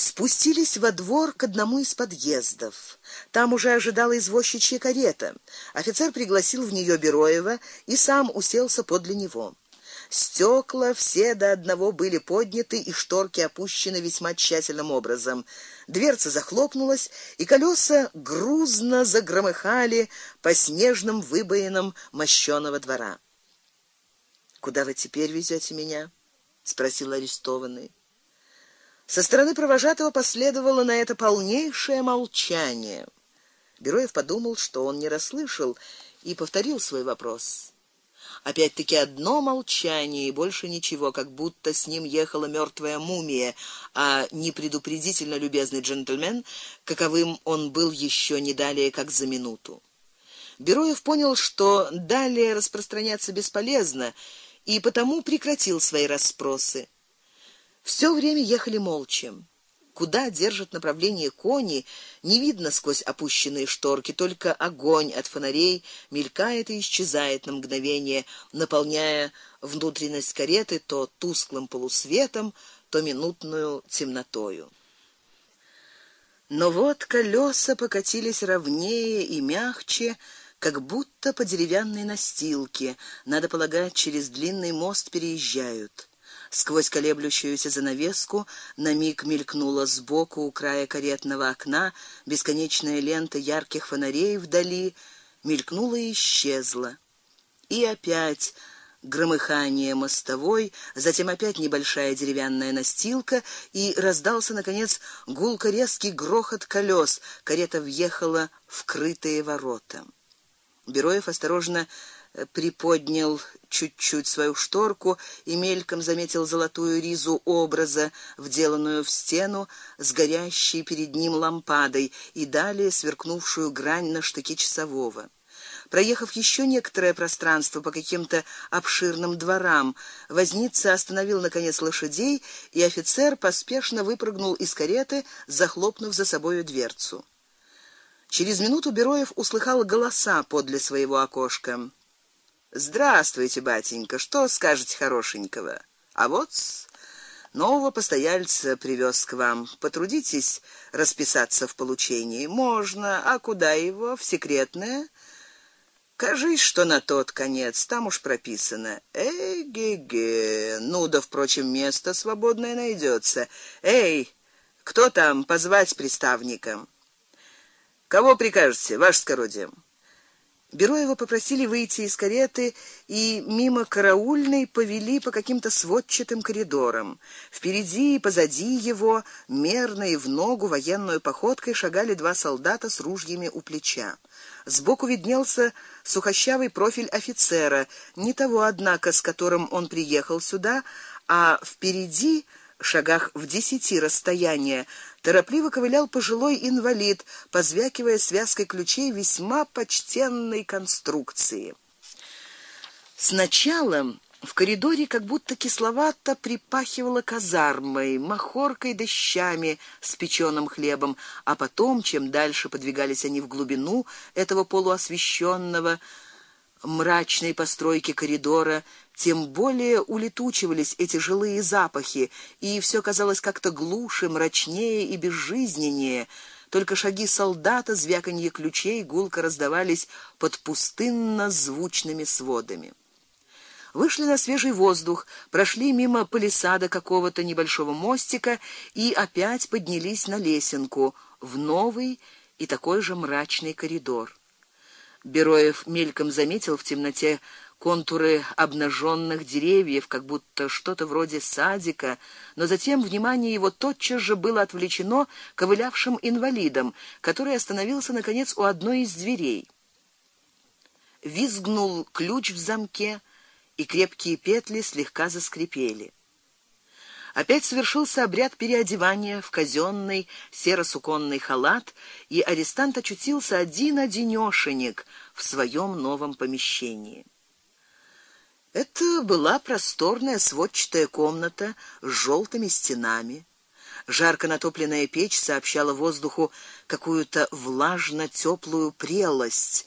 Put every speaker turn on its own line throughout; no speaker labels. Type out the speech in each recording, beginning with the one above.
спустились во двор к одному из подъездов. Там уже ожидала извозчичья карета. Офицер пригласил в нее Бероева и сам уселся подле него. Стекла все до одного были подняты и шторки опущены весьма тщательным образом. Дверца захлопнулась, и колеса грузно загромыхали по снежным выбоинам мощёного двора. Куда вы теперь везете меня? спросил арестованный. Со стороны провожатого последовало на это полнейшее молчание. Героев подумал, что он не расслышал, и повторил свой вопрос. Опять-таки одно молчание и больше ничего, как будто с ним ехала мертвая мумия, а не предупредительно любезный джентльмен, каковым он был еще не далее, как за минуту. Бероев понял, что далее распространяться бесполезно, и потому прекратил свои расспросы. Всё время ехали молча. Куда держат направление кони, не видно сквозь опущенные шторки, только огонь от фонарей мелькает и исчезает на мгновение, наполняя внутренность кареты то тусклым полусветом, то минутную темнотою. Но вот колеса покатились ровнее и мягче, как будто по деревянной настилке, надо полагать, через длинный мост переезжают. Сквозь колеблющуюся занавеску на миг мелькнула сбоку у края каретного окна бесконечная лента ярких фонарей вдали, мелькнула и исчезла. И опять громыхание мостовой, затем опять небольшая деревянная настилка, и раздался наконец гулко резкий грохот колес. Карета въехала в крытые ворота. Бероев осторожно приподнял чуть-чуть свою шторку и мельком заметил золотую ризу образа, вделанную в стену с горящей перед ним лампадой и далее сверкнувшую грань на штыке часового. Проехав еще некоторое пространство по каким-то обширным дворам, возница остановил наконец лошадей, и офицер поспешно выпрыгнул из кареты, захлопнув за собою дверцу. Через минуту Бероев услыхал голоса подле своего окошка. Здравствуйте, батенька. Что скажете хорошенького? А вот нового постояльца привез к вам. Потрудитесь расписаться в получении. Можно, а куда его? В секретное? Кажись, что на тот конец, там уж прописано. Эге-ге. Ну да, впрочем, место свободное найдется. Эй, кто там позвать приставника? Кого прикажете, ваше скородие? Бероева попросили выйти из кареты и мимо караульной повели по каким-то сводчатым коридорам. Впереди и позади его, мерно и в ногу военной походкой шагали два солдата с ружьями у плеча. Сбоку виднелся сухощавый профиль офицера, не того однако, с которым он приехал сюда, а впереди шагах в десяти расстояния торопливо ковылял пожилой инвалид, позвякивая связкой ключей весьма почтенной конструкции. Сначала в коридоре как будто кисловато припахивало казармой, махоркой да щами с печёным хлебом, а потом, чем дальше подвигались они в глубину этого полуосвещенного мрачной постройки коридора, тем более улетучивались эти жилые запахи, и все казалось как-то глуше, мрачнее и безжизненнее. Только шаги солдата, звяканье ключей гулко раздавались под пустынно звучными сводами. Вышли на свежий воздух, прошли мимо палисада какого-то небольшого мостика и опять поднялись на лесенку в новый и такой же мрачный коридор. Бероев мельком заметил в темноте контуры обнаженных деревьев, как будто что-то вроде садика, но затем внимание его тотчас же было отвлечено ковылявшим инвалидом, который остановился наконец у одной из дверей. Визгнул ключ в замке, и крепкие петли слегка заскрипели. Опять совершился обряд переодевания в казённый серо-суконный халат, и арестант очутился один-одинёшенек в своем новом помещении. Это была просторная сводчатая комната с желтыми стенами. Жарко натопленная печь сообщала воздуху какую-то влажно теплую прелость,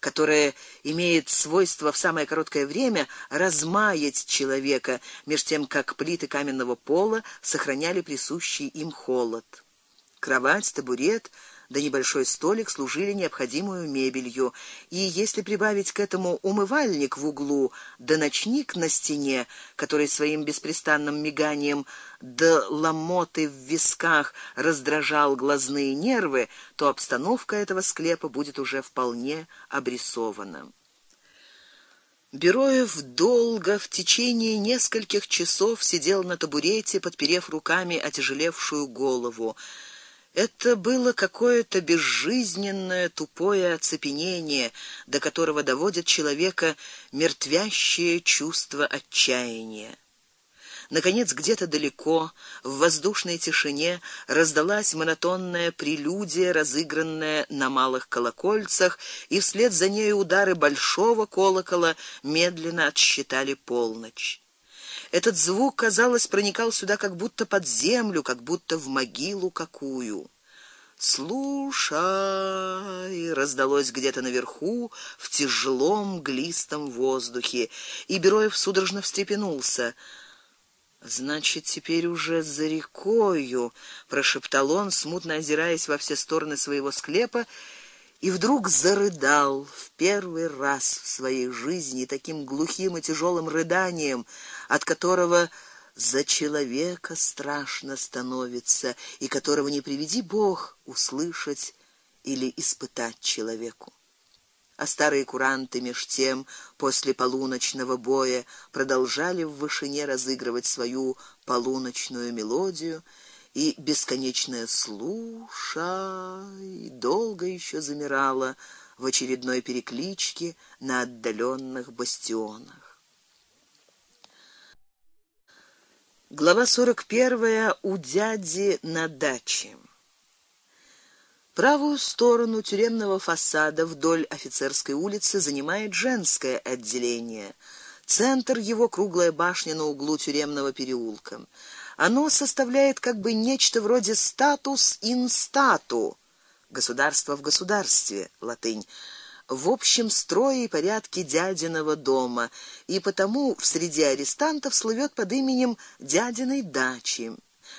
которое имеет свойство в самое короткое время размаять человека, меж тем как плиты каменного пола сохраняли присущий им холод. Кровать, табурет да небольшой столик служили необходимую мебелью, и если прибавить к этому умывальник в углу, да ночник на стене, который своим беспрестанным миганием да ломоты в висках раздражал глазные нервы, то обстановка этого склепа будет уже вполне обрисована. Бероев долго в течение нескольких часов сидел на табурете, подперев руками отяжелевшую голову. Это было какое-то безжизненное тупое оцепенение, до которого доводит человека мертвящее чувство отчаяния. Наконец, где-то далеко, в воздушной тишине, раздалась монотонная прелюдия, разыгранная на малых колокольцах, и вслед за ней удары большого колокола медленно отсчитали полночь. Этот звук, казалось, проникал сюда как будто под землю, как будто в могилу какую. Слушай, раздалось где-то наверху в тяжелом глистом воздухе, и Бероев судорожно встрепенулся. Значит, теперь уже за рекою, прошептал он, смутно озираясь во все стороны своего склепа и вдруг зарыдал в первый раз в своей жизни таким глухим и тяжелым рыданием, от которого за человека страшно становится, и которого не приведи Бог услышать или испытать человеку. А старые куранты меж тем после полуночного боя продолжали в вышине разыгрывать свою полуночную мелодию, и бесконечное слушай долго еще замирало в очередной перекличке на отдаленных бастионах. Глава 41 у дяди на даче. Правую сторону тюремного фасада вдоль офицерской улицы занимает женское отделение. Центр его круглая башня на углу тюремного переулка. Оно составляет как бы нечто вроде статус ин стату, государство в государстве, латынь, в общем строе и порядке дядиного дома, и потому в среде арестантов слывет под именем дядиной дачи.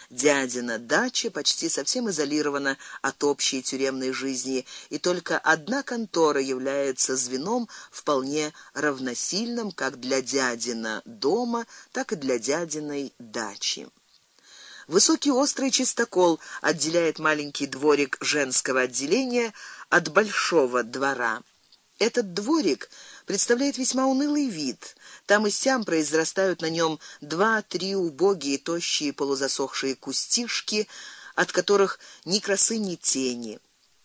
Дядина дача почти совсем изолирована от общей тюремной жизни, и только одна контора является звеном вполне равносильным как для дядина дома, так и для дядиной дачи. Высокий острый чистокол отделяет маленький дворик женского отделения от большого двора. Этот дворик представляет весьма унылый вид. Там и сям произрастают на нем два-три убогие тощие полузасохшие кустишки, от которых ни красы, ни тени.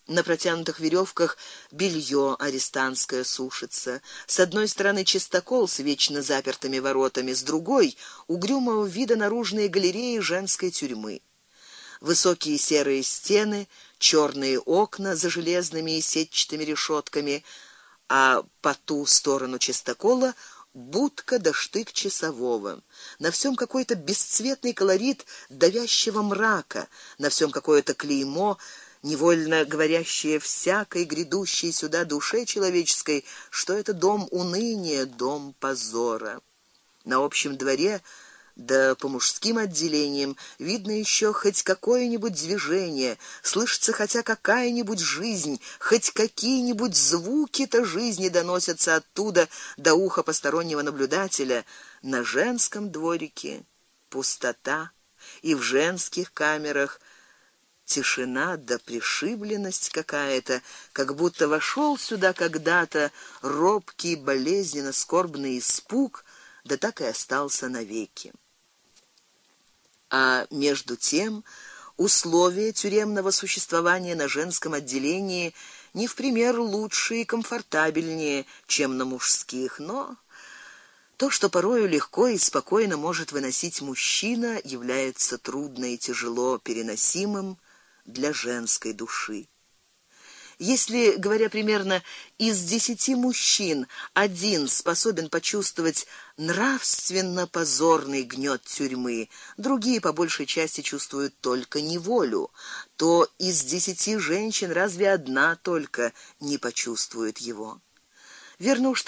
На протянутых веревках белье арестантское сушится. С одной стороны чистокол с вечно запертыми воротами, с другой угрюмого вида наружные галереи женской тюрьмы. Высокие серые стены, черные окна за железными и сетчатыми решетками — а по ту сторону чистокола будка да штык часового. На всем какой-то бесцветный колорит давящего мрака, на всем какое-то клеймо, невольно говорящее всякой грядущей сюда душе человеческой, что это дом уныния, дом позора. На общем дворе да по мужским отделениям видно еще хоть какое-нибудь движение, слышится хотя какая-нибудь жизнь, хоть какие-нибудь звуки-то жизни доносятся оттуда до уха постороннего наблюдателя. На женском дворике пустота, и в женских камерах тишина да пришибленность какая-то, как будто вошел сюда когда-то робкий, болезненно скорбный испуг, да так и остался навеки а между тем условия тюремного существования на женском отделении не в пример лучше и комфортабельнее, чем на мужских, но то, что порою легко и спокойно может выносить мужчина, является трудно и тяжело переносимым для женской души. Если, говоря примерно, из десяти мужчин один способен почувствовать нравственно позорный гнёт тюрьмы, другие по большей части чувствуют только неволю, то из десяти женщин разве одна только не почувствует его? Верно уж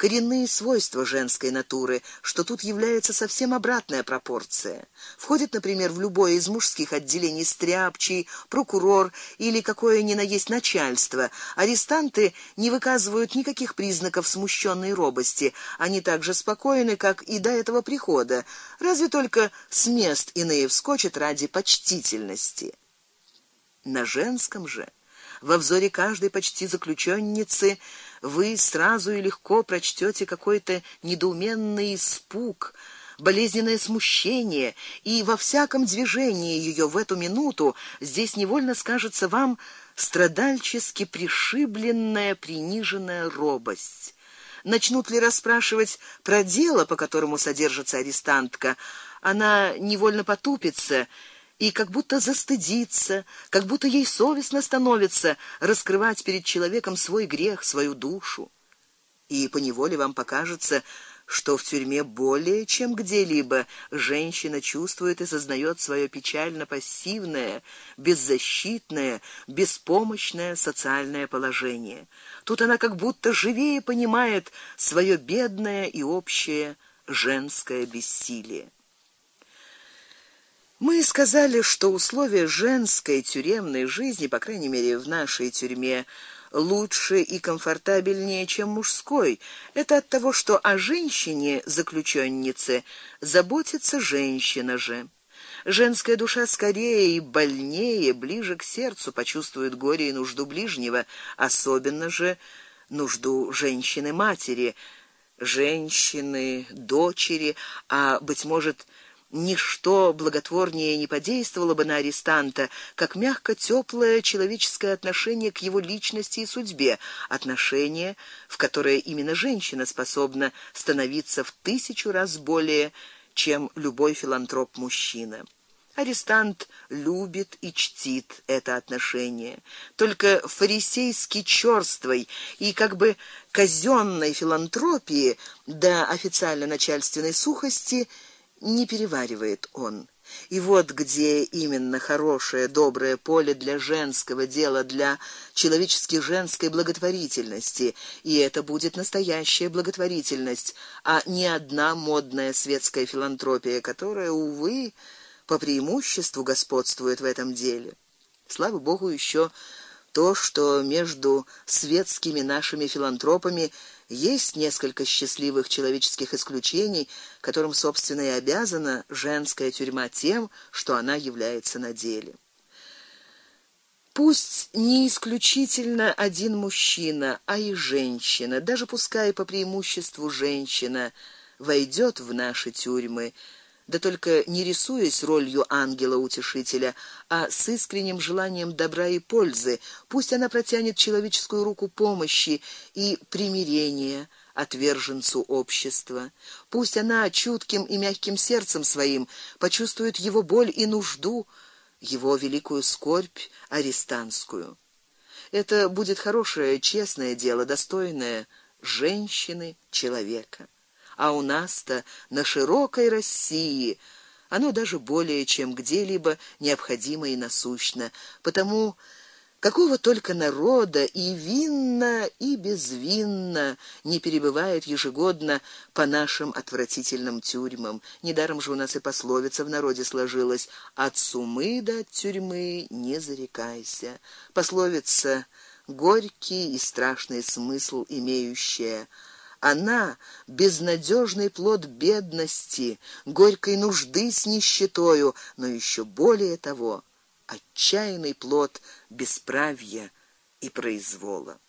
коренные свойства женской натуры, что тут является совсем обратная пропорция. Входит, например, в любое из мужских отделений стряпчий, прокурор или какое ни на есть начальство. Арестанты не выказывают никаких признаков смущенной робости. Они так же спокойны, как и до этого прихода, разве только с мест иные вскочат ради почтительности. На женском же во взоре каждой почти заключенницы вы сразу и легко прочтете какой-то недоуменный испуг, болезненное смущение, и во всяком движении ее в эту минуту здесь невольно скажется вам страдальчески пришибленная, приниженная робость. Начнут ли расспрашивать про дело, по которому содержится арестантка, она невольно потупится и как будто застыдится, как будто ей совестно становится раскрывать перед человеком свой грех, свою душу. И по неволе вам покажется, что в тюрьме более чем где-либо женщина чувствует и сознает свое печально пассивное, беззащитное, беспомощное социальное положение. Тут она как будто живее понимает свое бедное и общее женское бессилие. Мы сказали, что условия женской тюремной жизни, по крайней мере, в нашей тюрьме, лучше и комфортабельнее, чем мужской. Это от того, что о женщине заключеннице заботится женщина же. Женская душа скорее и больнее, ближе к сердцу почувствует горе и нужду ближнего, особенно же нужду женщины-матери, женщины, дочери, а быть может, Ничто благотворнее не подействовало бы на арестанта, как мягко теплое человеческое отношение к его личности и судьбе, отношение, в которое именно женщина способна становиться в тысячу раз более, чем любой филантроп-мужчина. Арестант любит и чтит это отношение. Только фарисейски чёрствой и как бы казённой филантропии да официально начальственной сухости – не переваривает он. И вот где именно хорошее, доброе поле для женского дела, для человеческой женской благотворительности, и это будет настоящая благотворительность, а не одна модная светская филантропия, которая увы по преимуществу господствует в этом деле. Слава богу, еще то, что между светскими нашими филантропами есть несколько счастливых человеческих исключений, которым собственно и обязана женская тюрьма тем, что она является на деле. Пусть не исключительно один мужчина, а и женщина, даже пускай по преимуществу женщина войдет в наши тюрьмы, да только не рисуясь ролью ангела-утешителя, а с искренним желанием добра и пользы. Пусть она протянет человеческую руку помощи и примирения отверженцу общества. Пусть она чутким и мягким сердцем своим почувствует его боль и нужду, его великую скорбь арестантскую. Это будет хорошее, честное дело, достойное женщины, человека а у нас-то на широкой России оно даже более чем где-либо необходимо и насущно. Потому какого только народа и винно, и безвинно не перебывает ежегодно по нашим отвратительным тюрьмам. Недаром же у нас и пословица в народе сложилась: от сумы до тюрьмы не зарекайся. Пословица горький и страшный смысл имеющая. Она безнадежный плод бедности, горькой нужды с нищетою, но еще более того, отчаянный плод бесправия и произвола.